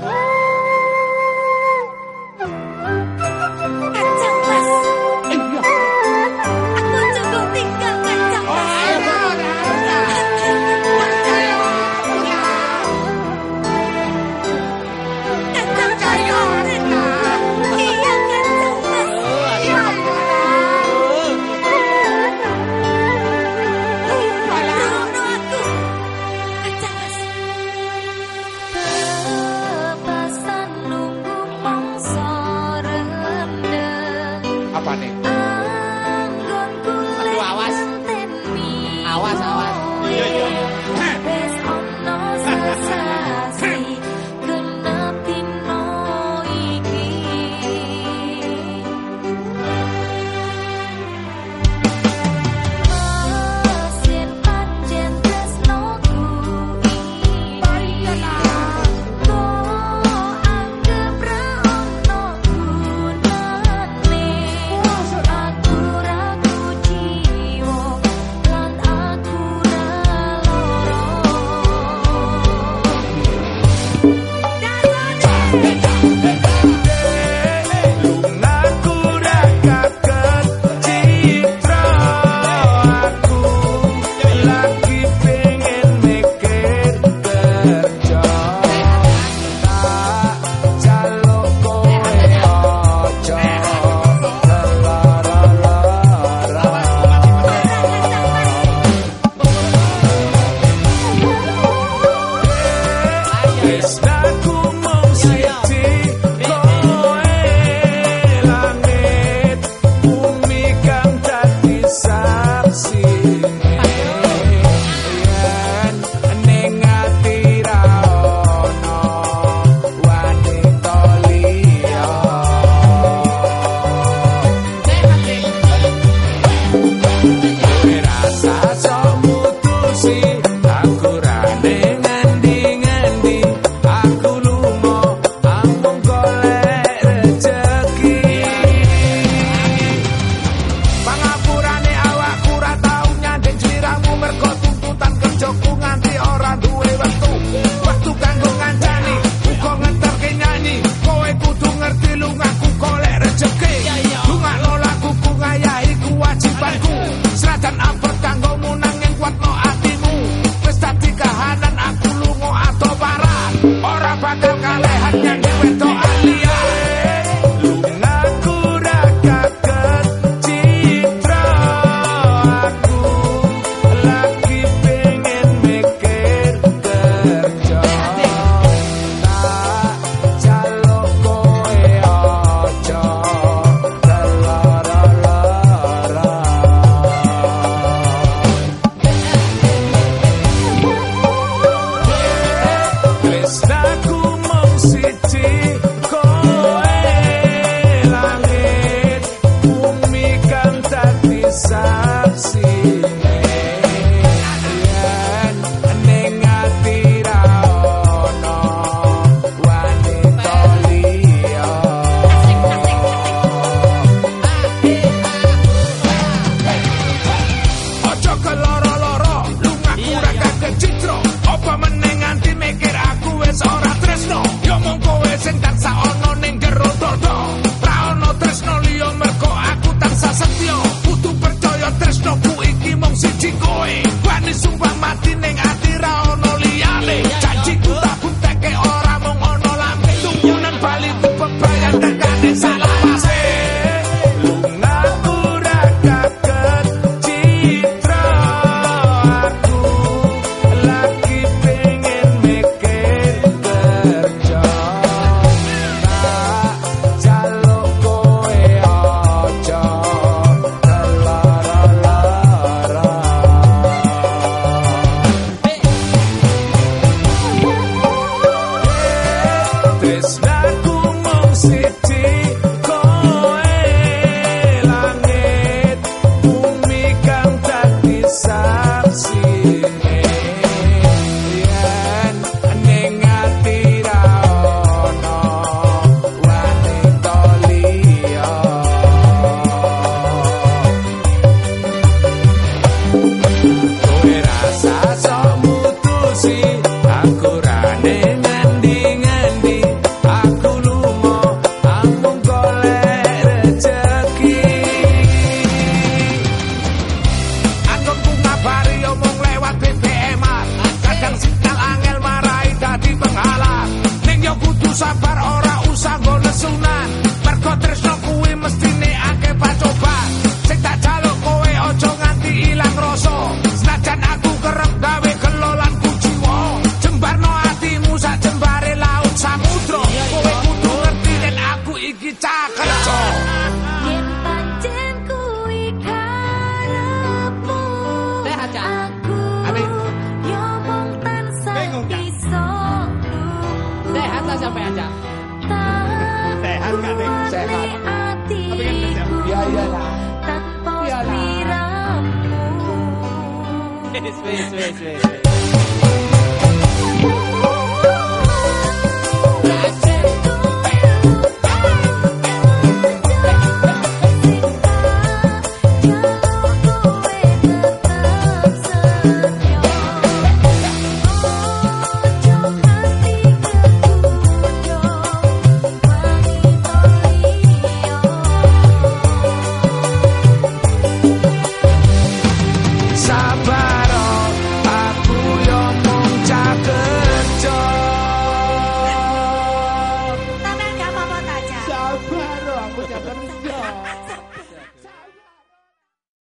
Oh. 不要啦，不要啦。